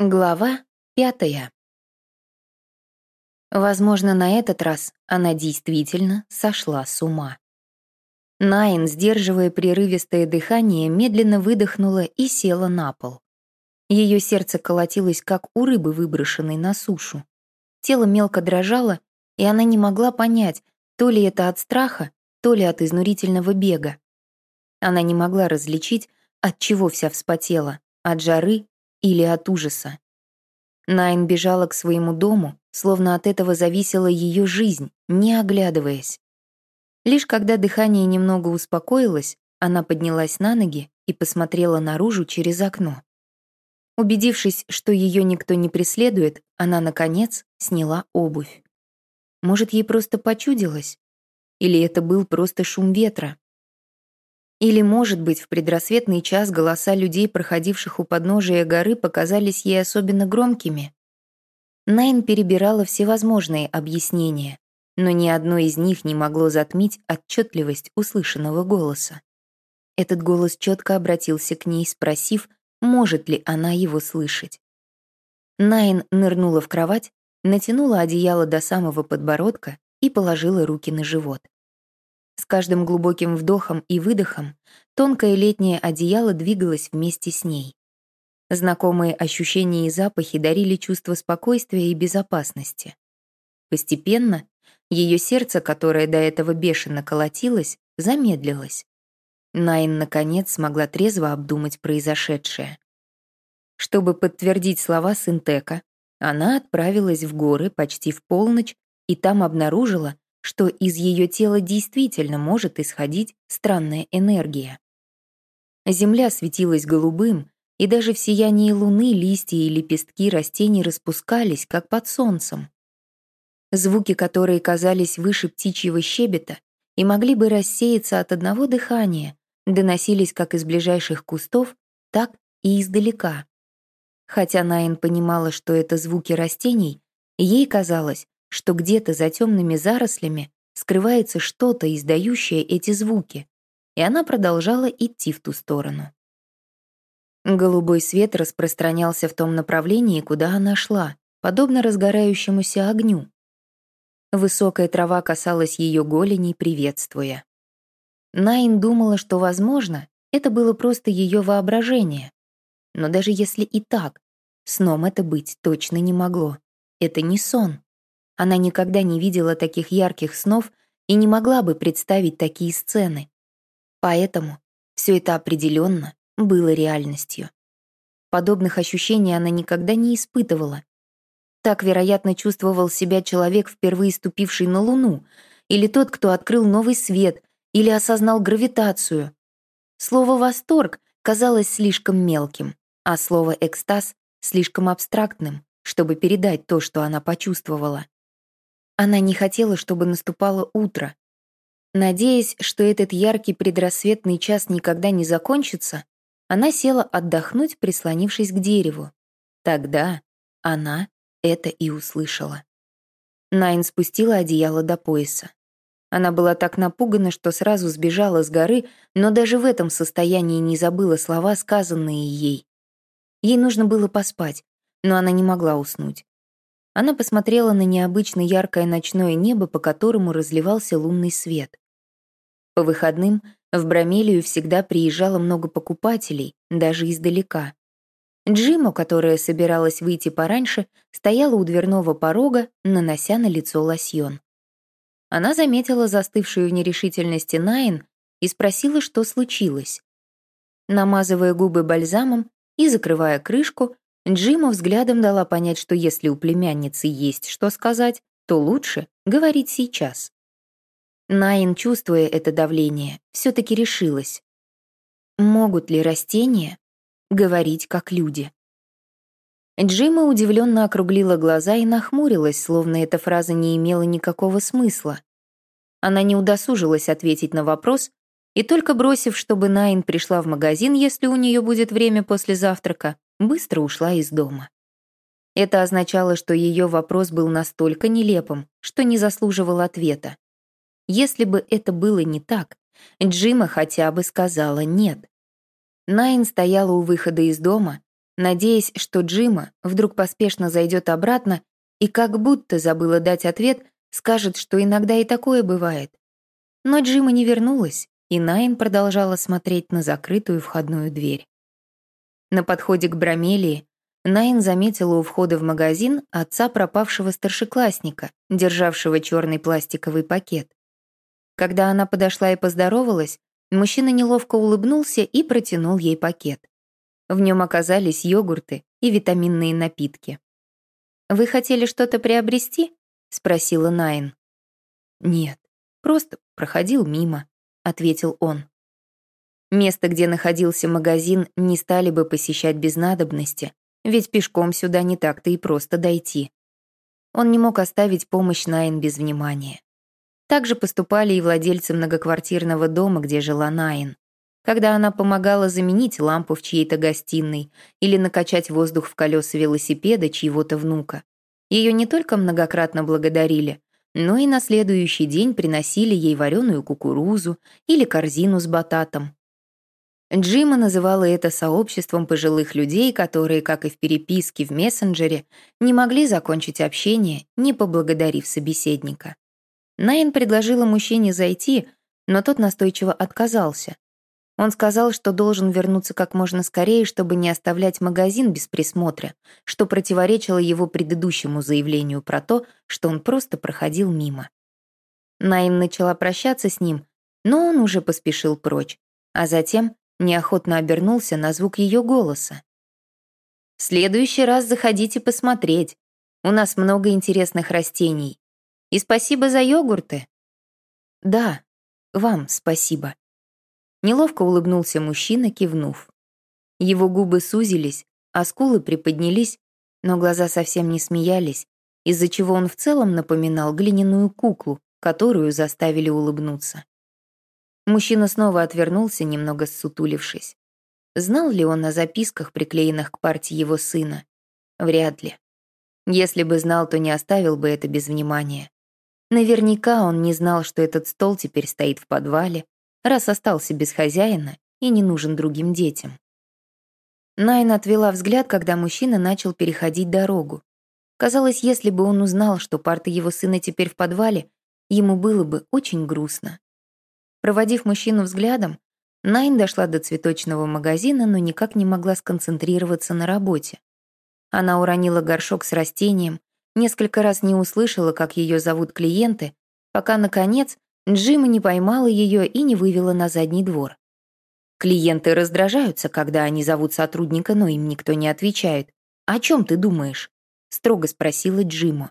Глава пятая. Возможно, на этот раз она действительно сошла с ума. Найн, сдерживая прерывистое дыхание, медленно выдохнула и села на пол. Ее сердце колотилось, как у рыбы, выброшенной на сушу. Тело мелко дрожало, и она не могла понять, то ли это от страха, то ли от изнурительного бега. Она не могла различить, от чего вся вспотела, от жары или от ужаса. Найн бежала к своему дому, словно от этого зависела ее жизнь, не оглядываясь. Лишь когда дыхание немного успокоилось, она поднялась на ноги и посмотрела наружу через окно. Убедившись, что ее никто не преследует, она, наконец, сняла обувь. Может, ей просто почудилось? Или это был просто шум ветра? Или, может быть, в предрассветный час голоса людей, проходивших у подножия горы, показались ей особенно громкими? Найн перебирала всевозможные объяснения, но ни одно из них не могло затмить отчетливость услышанного голоса. Этот голос четко обратился к ней, спросив, может ли она его слышать. Найн нырнула в кровать, натянула одеяло до самого подбородка и положила руки на живот. С каждым глубоким вдохом и выдохом тонкое летнее одеяло двигалось вместе с ней. Знакомые ощущения и запахи дарили чувство спокойствия и безопасности. Постепенно ее сердце, которое до этого бешено колотилось, замедлилось. Найн, наконец, смогла трезво обдумать произошедшее. Чтобы подтвердить слова Синтека, она отправилась в горы почти в полночь и там обнаружила, что из ее тела действительно может исходить странная энергия. Земля светилась голубым, и даже в сиянии луны листья и лепестки растений распускались, как под солнцем. Звуки, которые казались выше птичьего щебета и могли бы рассеяться от одного дыхания, доносились как из ближайших кустов, так и издалека. Хотя Найн понимала, что это звуки растений, ей казалось, что где-то за темными зарослями скрывается что-то, издающее эти звуки, и она продолжала идти в ту сторону. Голубой свет распространялся в том направлении, куда она шла, подобно разгорающемуся огню. Высокая трава касалась ее голени, приветствуя. Найн думала, что, возможно, это было просто ее воображение. Но даже если и так, сном это быть точно не могло. Это не сон. Она никогда не видела таких ярких снов и не могла бы представить такие сцены. Поэтому все это определенно было реальностью. Подобных ощущений она никогда не испытывала. Так, вероятно, чувствовал себя человек, впервые ступивший на Луну, или тот, кто открыл новый свет, или осознал гравитацию. Слово «восторг» казалось слишком мелким, а слово «экстаз» — слишком абстрактным, чтобы передать то, что она почувствовала. Она не хотела, чтобы наступало утро. Надеясь, что этот яркий предрассветный час никогда не закончится, она села отдохнуть, прислонившись к дереву. Тогда она это и услышала. Найн спустила одеяло до пояса. Она была так напугана, что сразу сбежала с горы, но даже в этом состоянии не забыла слова, сказанные ей. Ей нужно было поспать, но она не могла уснуть. Она посмотрела на необычно яркое ночное небо, по которому разливался лунный свет. По выходным в Брамелию всегда приезжало много покупателей, даже издалека. Джиму, которая собиралась выйти пораньше, стояла у дверного порога, нанося на лицо лосьон. Она заметила застывшую в нерешительности Найн и спросила, что случилось. Намазывая губы бальзамом и закрывая крышку, Джима взглядом дала понять, что если у племянницы есть что сказать, то лучше говорить сейчас. Найн, чувствуя это давление, все-таки решилась. Могут ли растения говорить как люди? Джима удивленно округлила глаза и нахмурилась, словно эта фраза не имела никакого смысла. Она не удосужилась ответить на вопрос, и только бросив, чтобы Найн пришла в магазин, если у нее будет время после завтрака, быстро ушла из дома. Это означало, что ее вопрос был настолько нелепым, что не заслуживал ответа. Если бы это было не так, Джима хотя бы сказала «нет». Найн стояла у выхода из дома, надеясь, что Джима вдруг поспешно зайдет обратно и как будто забыла дать ответ, скажет, что иногда и такое бывает. Но Джима не вернулась, и Найн продолжала смотреть на закрытую входную дверь. На подходе к Брамелии Найн заметила у входа в магазин отца пропавшего старшеклассника, державшего черный пластиковый пакет. Когда она подошла и поздоровалась, мужчина неловко улыбнулся и протянул ей пакет. В нем оказались йогурты и витаминные напитки. «Вы хотели что-то приобрести?» — спросила Найн. «Нет, просто проходил мимо», — ответил он. Место, где находился магазин, не стали бы посещать без надобности, ведь пешком сюда не так-то и просто дойти. Он не мог оставить помощь Найн без внимания. Так же поступали и владельцы многоквартирного дома, где жила Найн. Когда она помогала заменить лампу в чьей-то гостиной или накачать воздух в колеса велосипеда чьего-то внука. Ее не только многократно благодарили, но и на следующий день приносили ей вареную кукурузу или корзину с бататом. Джима называла это сообществом пожилых людей, которые, как и в переписке в мессенджере, не могли закончить общение, не поблагодарив собеседника. Найн предложила мужчине зайти, но тот настойчиво отказался. Он сказал, что должен вернуться как можно скорее, чтобы не оставлять магазин без присмотра, что противоречило его предыдущему заявлению про то, что он просто проходил мимо. Найн начала прощаться с ним, но он уже поспешил прочь, а затем неохотно обернулся на звук ее голоса. «В следующий раз заходите посмотреть. У нас много интересных растений. И спасибо за йогурты». «Да, вам спасибо». Неловко улыбнулся мужчина, кивнув. Его губы сузились, а скулы приподнялись, но глаза совсем не смеялись, из-за чего он в целом напоминал глиняную куклу, которую заставили улыбнуться. Мужчина снова отвернулся, немного ссутулившись. Знал ли он о записках, приклеенных к партии его сына? Вряд ли. Если бы знал, то не оставил бы это без внимания. Наверняка он не знал, что этот стол теперь стоит в подвале, раз остался без хозяина и не нужен другим детям. Найн отвела взгляд, когда мужчина начал переходить дорогу. Казалось, если бы он узнал, что парта его сына теперь в подвале, ему было бы очень грустно. Проводив мужчину взглядом, Найн дошла до цветочного магазина, но никак не могла сконцентрироваться на работе. Она уронила горшок с растением, несколько раз не услышала, как ее зовут клиенты, пока, наконец, Джима не поймала ее и не вывела на задний двор. Клиенты раздражаются, когда они зовут сотрудника, но им никто не отвечает. «О чем ты думаешь?» — строго спросила Джима.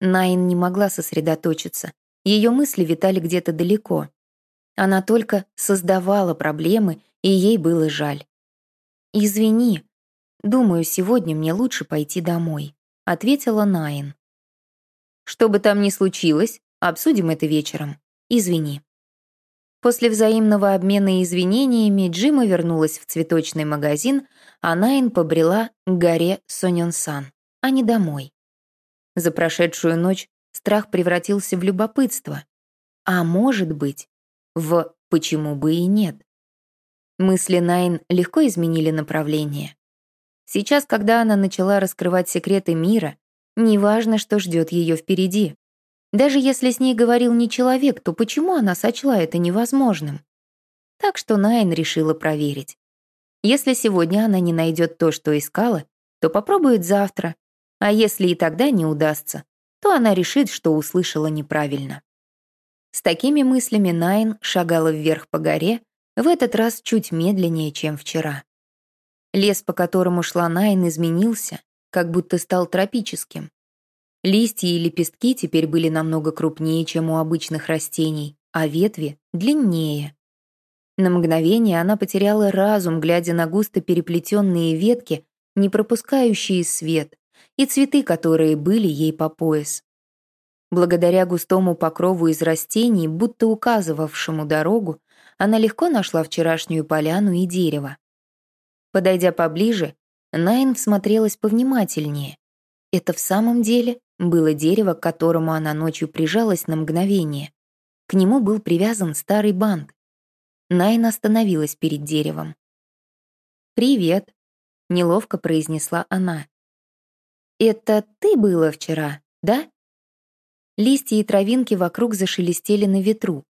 Найн не могла сосредоточиться. Ее мысли витали где-то далеко. Она только создавала проблемы, и ей было жаль. «Извини, думаю, сегодня мне лучше пойти домой», — ответила Найн. «Что бы там ни случилось, обсудим это вечером», Извини». После взаимного обмена извинениями Джима вернулась в цветочный магазин, а Найн побрела к горе Соньонсан, а не домой. За прошедшую ночь страх превратился в любопытство. А может быть, в «почему бы и нет». Мысли Найн легко изменили направление. Сейчас, когда она начала раскрывать секреты мира, неважно, что ждет ее впереди. Даже если с ней говорил не человек, то почему она сочла это невозможным? Так что Найн решила проверить. Если сегодня она не найдет то, что искала, то попробует завтра. А если и тогда не удастся, то она решит, что услышала неправильно. С такими мыслями Найн шагала вверх по горе, в этот раз чуть медленнее, чем вчера. Лес, по которому шла Найн, изменился, как будто стал тропическим. Листья и лепестки теперь были намного крупнее, чем у обычных растений, а ветви — длиннее. На мгновение она потеряла разум, глядя на густо переплетенные ветки, не пропускающие свет, и цветы, которые были ей по пояс. Благодаря густому покрову из растений, будто указывавшему дорогу, она легко нашла вчерашнюю поляну и дерево. Подойдя поближе, Найн всмотрелась повнимательнее. Это в самом деле было дерево, к которому она ночью прижалась на мгновение. К нему был привязан старый бант. Найн остановилась перед деревом. «Привет». — неловко произнесла она. «Это ты было вчера, да?» Листья и травинки вокруг зашелестели на ветру.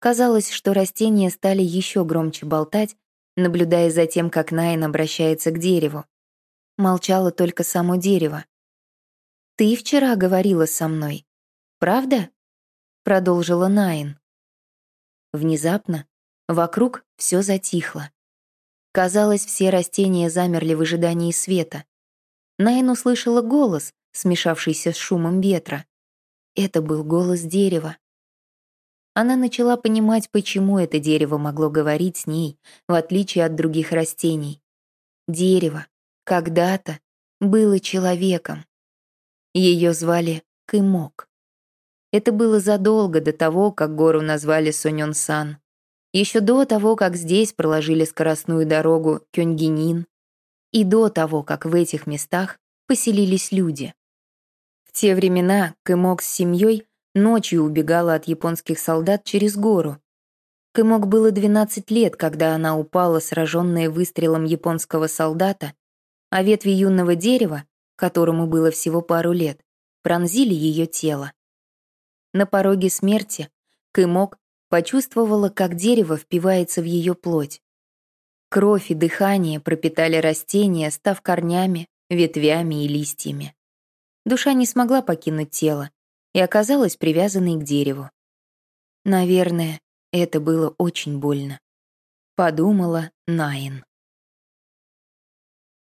Казалось, что растения стали еще громче болтать, наблюдая за тем, как Найн обращается к дереву. Молчало только само дерево. «Ты вчера говорила со мной, правда?» — продолжила Найн. Внезапно вокруг все затихло. Казалось, все растения замерли в ожидании света. Найн услышала голос, смешавшийся с шумом ветра. Это был голос дерева. Она начала понимать, почему это дерево могло говорить с ней, в отличие от других растений. Дерево когда-то было человеком. Ее звали Кымок. Это было задолго до того, как гору назвали Сонён-сан. Еще до того, как здесь проложили скоростную дорогу Кёньгинин. И до того, как в этих местах поселились люди. Те времена Кымок с семьей ночью убегала от японских солдат через гору. Кымок было 12 лет, когда она упала, сраженная выстрелом японского солдата, а ветви юного дерева, которому было всего пару лет, пронзили ее тело. На пороге смерти Кымок почувствовала, как дерево впивается в ее плоть. Кровь и дыхание пропитали растения, став корнями, ветвями и листьями. Душа не смогла покинуть тело и оказалась привязанной к дереву. Наверное, это было очень больно. Подумала Найн.